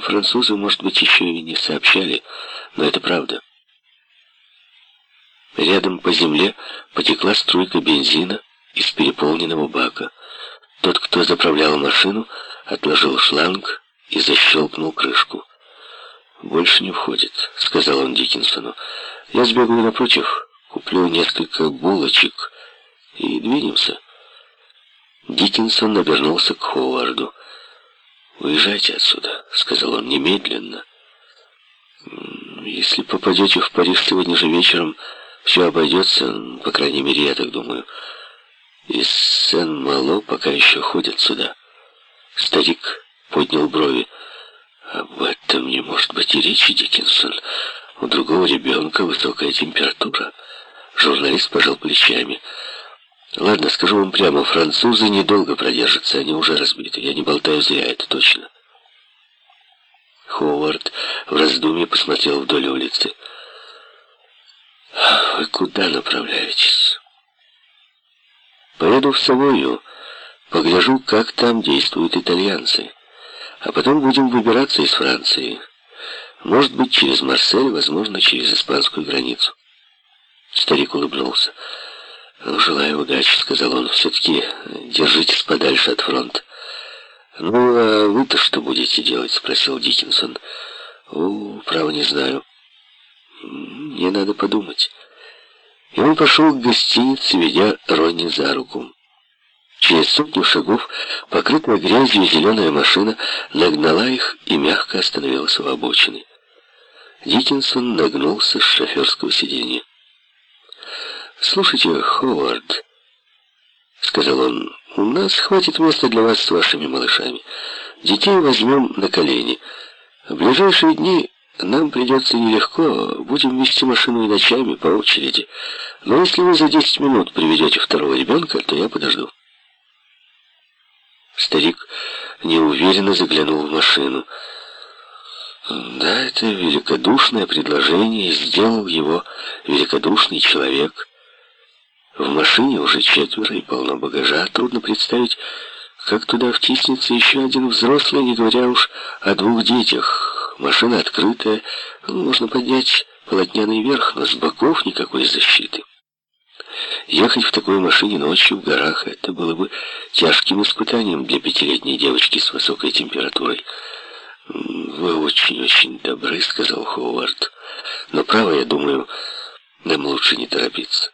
Французы, может быть, еще и не сообщали, но это правда. Рядом по земле потекла струйка бензина из переполненного бака. Тот, кто заправлял машину, отложил шланг и защелкнул крышку. «Больше не входит», — сказал он Диккенсону. «Я сбегаю напротив, куплю несколько булочек и двинемся». Диккенсон обернулся к Ховарду. «Уезжайте отсюда», — сказал он немедленно. «Если попадете в Париж сегодня же вечером, все обойдется, по крайней мере, я так думаю. Из Сен-Мало пока еще ходят сюда». Старик поднял брови. «Об этом не может быть и речи, Диккенсон. У другого ребенка высокая температура». Журналист пожал плечами. Ладно, скажу вам прямо, французы недолго продержатся, они уже разбиты. Я не болтаю зря, это точно. Ховард в раздумье посмотрел вдоль улицы. «Вы куда направляетесь?» «Поеду в Савойю, погляжу, как там действуют итальянцы. А потом будем выбираться из Франции. Может быть, через Марсель, возможно, через испанскую границу». Старик улыбнулся. «Ну, желаю удачи», — сказал он. «Все-таки держитесь подальше от фронта». «Ну, а вы-то что будете делать?» — спросил Диккенсон. «О, право не знаю. Мне надо подумать». И он пошел к гостинице, ведя Ронни за руку. Через сотню шагов, покрытая грязью зеленая машина, нагнала их и мягко остановилась у обочины. Диккенсон нагнулся с шоферского сиденья. «Слушайте, Ховард», — сказал он, — «у нас хватит места для вас с вашими малышами. Детей возьмем на колени. В ближайшие дни нам придется нелегко, будем вести машину и ночами по очереди. Но если вы за десять минут приведете второго ребенка, то я подожду». Старик неуверенно заглянул в машину. Да, это великодушное предложение, сделал его великодушный человек. В машине уже четверо и полно багажа. Трудно представить, как туда втиснется еще один взрослый, не говоря уж о двух детях. Машина открытая, можно поднять полотняный верх, но с боков никакой защиты. Ехать в такой машине ночью в горах, это было бы тяжким испытанием для пятилетней девочки с высокой температурой. «Вы очень-очень добры», — сказал Ховард. «Но право, я думаю, нам лучше не торопиться».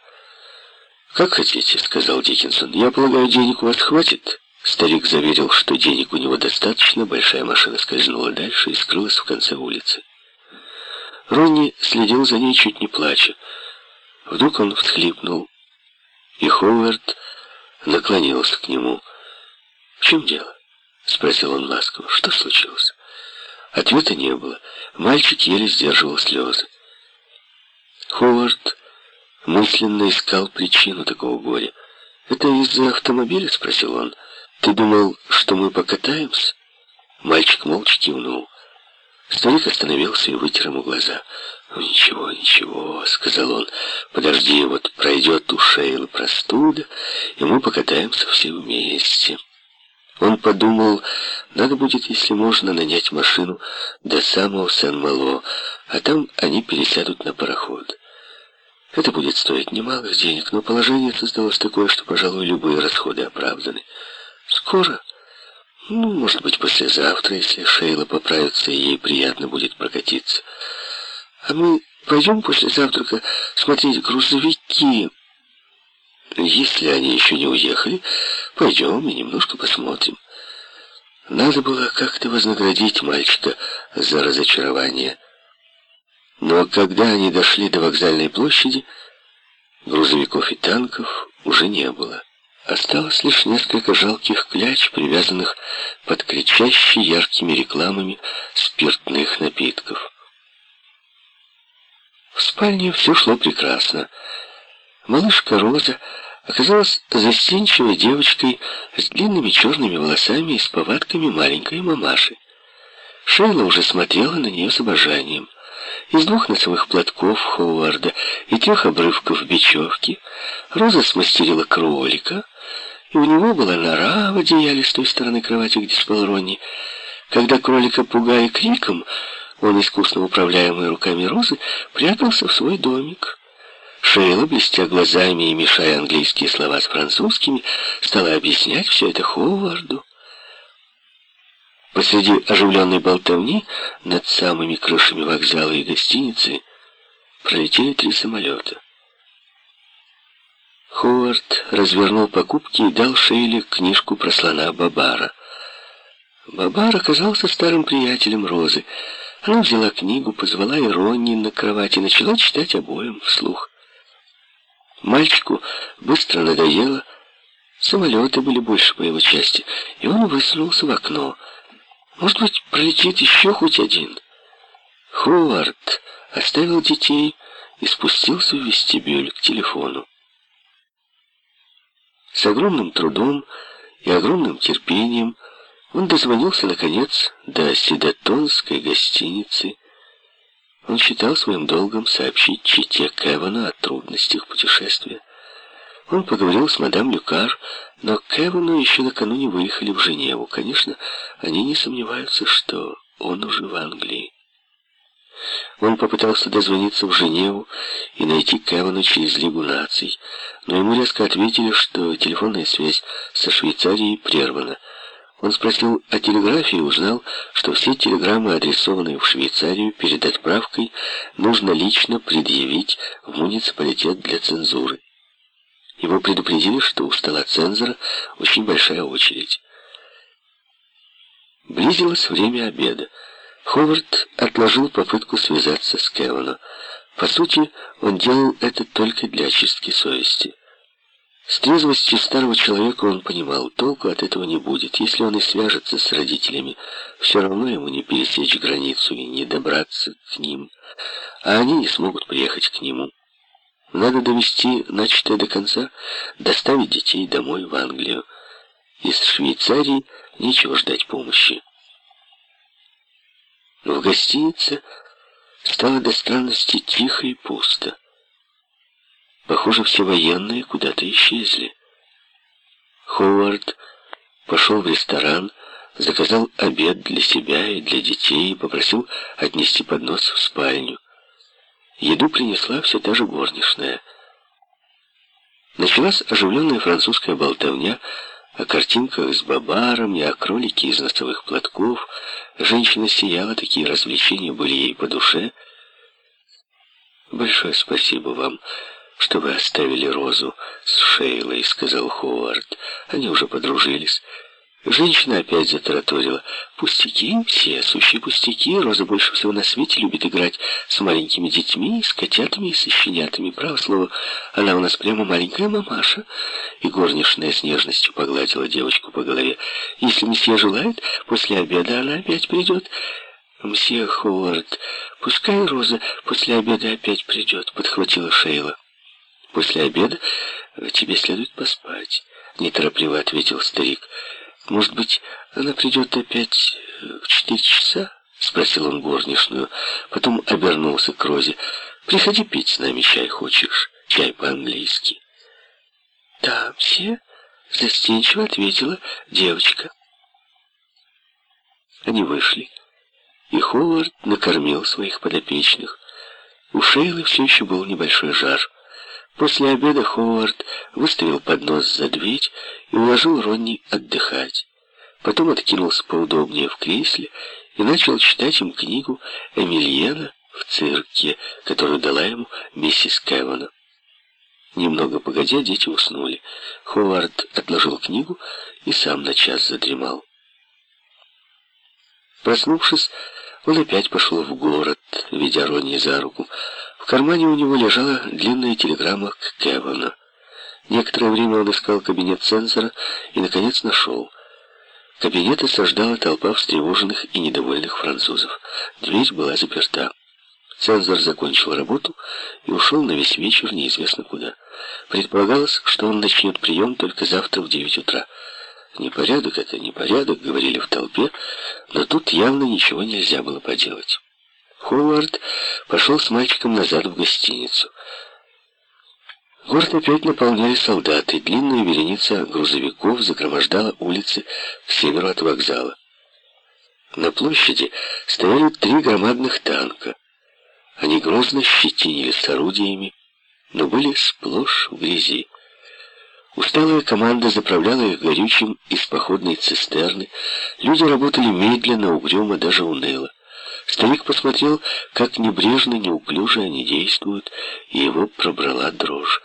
«Как хотите», — сказал Диккенсон. «Я полагаю, денег у вас хватит?» Старик заверил, что денег у него достаточно. Большая машина скользнула дальше и скрылась в конце улицы. Ронни следил за ней, чуть не плача. Вдруг он всхлипнул, и Ховард наклонился к нему. «В чем дело?» — спросил он ласково. «Что случилось?» Ответа не было. Мальчик еле сдерживал слезы. Ховард мысленно искал причину такого горя. «Это из-за автомобиля?» — спросил он. «Ты думал, что мы покатаемся?» Мальчик молча кивнул. Старик остановился и вытер ему глаза. «Ну, ничего, ничего», — сказал он. «Подожди, вот пройдет у Шейлы простуда, и мы покатаемся все вместе». Он подумал, надо будет, если можно, нанять машину до самого Сан-Мало, а там они пересядут на пароход. Это будет стоить немалых денег, но положение создалось такое, что, пожалуй, любые расходы оправданы. Скоро, ну, может быть, послезавтра, если Шейла поправится, и ей приятно будет прокатиться. А мы пойдем после завтрака смотреть грузовики. Если они еще не уехали, пойдем и немножко посмотрим. Надо было как-то вознаградить мальчика за разочарование. Но когда они дошли до вокзальной площади, грузовиков и танков уже не было. Осталось лишь несколько жалких кляч, привязанных под кричащие яркими рекламами спиртных напитков. В спальне все шло прекрасно. Малышка Роза оказалась застенчивой девочкой с длинными черными волосами и с повадками маленькой мамаши. Шейла уже смотрела на нее с обожанием. Из двух носовых платков Ховарда и трех обрывков бечевки Роза смастерила кролика, и у него была нора в одеяле с той стороны кровати, где спал Ронни. Когда кролика пугая криком, он, искусно управляемый руками Розы, прятался в свой домик. Шейла, блестя глазами и мешая английские слова с французскими, стала объяснять все это Ховарду. Посреди оживленной болтовни над самыми крышами вокзала и гостиницы пролетели три самолета. Ховард развернул покупки и дал Шейле книжку про слона Бабара. Бабар оказался старым приятелем Розы. Она взяла книгу, позвала Иронии на кровать и начала читать обоим вслух. Мальчику быстро надоело. Самолеты были больше по его части, и он высунулся в окно. Может быть, пролетит еще хоть один. Ховард оставил детей и спустился в вестибюль к телефону. С огромным трудом и огромным терпением он дозвонился, наконец, до Седатонской гостиницы. Он считал своим долгом сообщить чите Кевана о трудностях путешествия. Он поговорил с мадам Люкар, но Кевану еще накануне выехали в Женеву. Конечно, они не сомневаются, что он уже в Англии. Он попытался дозвониться в Женеву и найти Кевана через Лигу наций, но ему резко ответили, что телефонная связь со Швейцарией прервана. Он спросил о телеграфе и узнал, что все телеграммы, адресованные в Швейцарию, перед отправкой нужно лично предъявить в муниципалитет для цензуры. Его предупредили, что у стола цензора очень большая очередь. Близилось время обеда. Ховард отложил попытку связаться с Кеваном. По сути, он делал это только для очистки совести. С трезвостью старого человека он понимал, толку от этого не будет. Если он и свяжется с родителями, все равно ему не пересечь границу и не добраться к ним, а они не смогут приехать к нему. Надо довести начатое до конца, доставить детей домой в Англию. Из Швейцарии нечего ждать помощи. В гостинице стало до странности тихо и пусто. Похоже, все военные куда-то исчезли. Ховард пошел в ресторан, заказал обед для себя и для детей и попросил отнести поднос в спальню. Еду принесла все та же горничная. Началась оживленная французская болтовня о картинках с бабаром и о кролике из носовых платков. Женщина сияла, такие развлечения были ей по душе. «Большое спасибо вам, что вы оставили Розу с Шейлой», — сказал Ховард. Они уже подружились. Женщина опять затараторила. «Пустяки все, сущие пустяки. Роза больше всего на свете любит играть с маленькими детьми, с котятами и со щенятами. Право слово, она у нас прямо маленькая мамаша». И горничная с нежностью погладила девочку по голове. «Если месье желает, после обеда она опять придет». «Мсье Ховард, пускай Роза после обеда опять придет», — подхватила Шейла. «После обеда тебе следует поспать», — неторопливо ответил старик. «Может быть, она придет опять э, в четыре часа?» — спросил он горничную. Потом обернулся к Розе. «Приходи пить с нами чай, хочешь? Чай по-английски». «Да, все?» — застенчиво ответила девочка. Они вышли, и Ховард накормил своих подопечных. У Шейлы все еще был небольшой жар. После обеда Ховард выставил поднос за дверь и уложил Ронни отдыхать. Потом откинулся поудобнее в кресле и начал читать им книгу Эмильена в цирке, которую дала ему миссис Кевана. Немного погодя, дети уснули. Ховард отложил книгу и сам на час задремал. Проснувшись, он опять пошел в город, ведя Ронни за руку. Кармане у него лежала длинная телеграмма к Кевану. Некоторое время он искал кабинет цензора и, наконец, нашел. Кабинет осаждала толпа встревоженных и недовольных французов. Дверь была заперта. Цензор закончил работу и ушел на весь вечер неизвестно куда. Предполагалось, что он начнет прием только завтра в девять утра. «Непорядок это, непорядок», — говорили в толпе, но тут явно ничего нельзя было поделать. Ховард пошел с мальчиком назад в гостиницу. Город опять наполняли солдаты. Длинная вереница грузовиков загромождала улицы к северу от вокзала. На площади стояли три громадных танка. Они грозно щетинили с орудиями, но были сплошь в грязи. Усталая команда заправляла их горючим из походной цистерны. Люди работали медленно, угрюмо, даже уныло. Старик посмотрел, как небрежно, неуклюже они действуют, и его пробрала дрожь.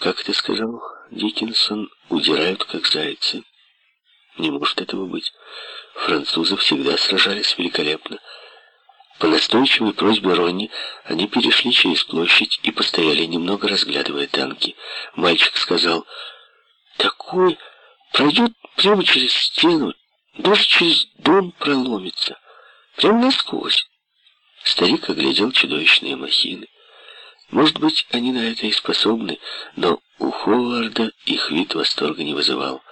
«Как ты сказал, Диккенсон, удирают, как зайцы?» «Не может этого быть. Французы всегда сражались великолепно». По настойчивой просьбе Ронни они перешли через площадь и постояли немного, разглядывая танки. Мальчик сказал, «Такой пройдет прямо через стену, даже через дом проломится, прямо насквозь». Старик оглядел чудовищные махины. Может быть, они на это и способны, но у Ховарда их вид восторга не вызывал.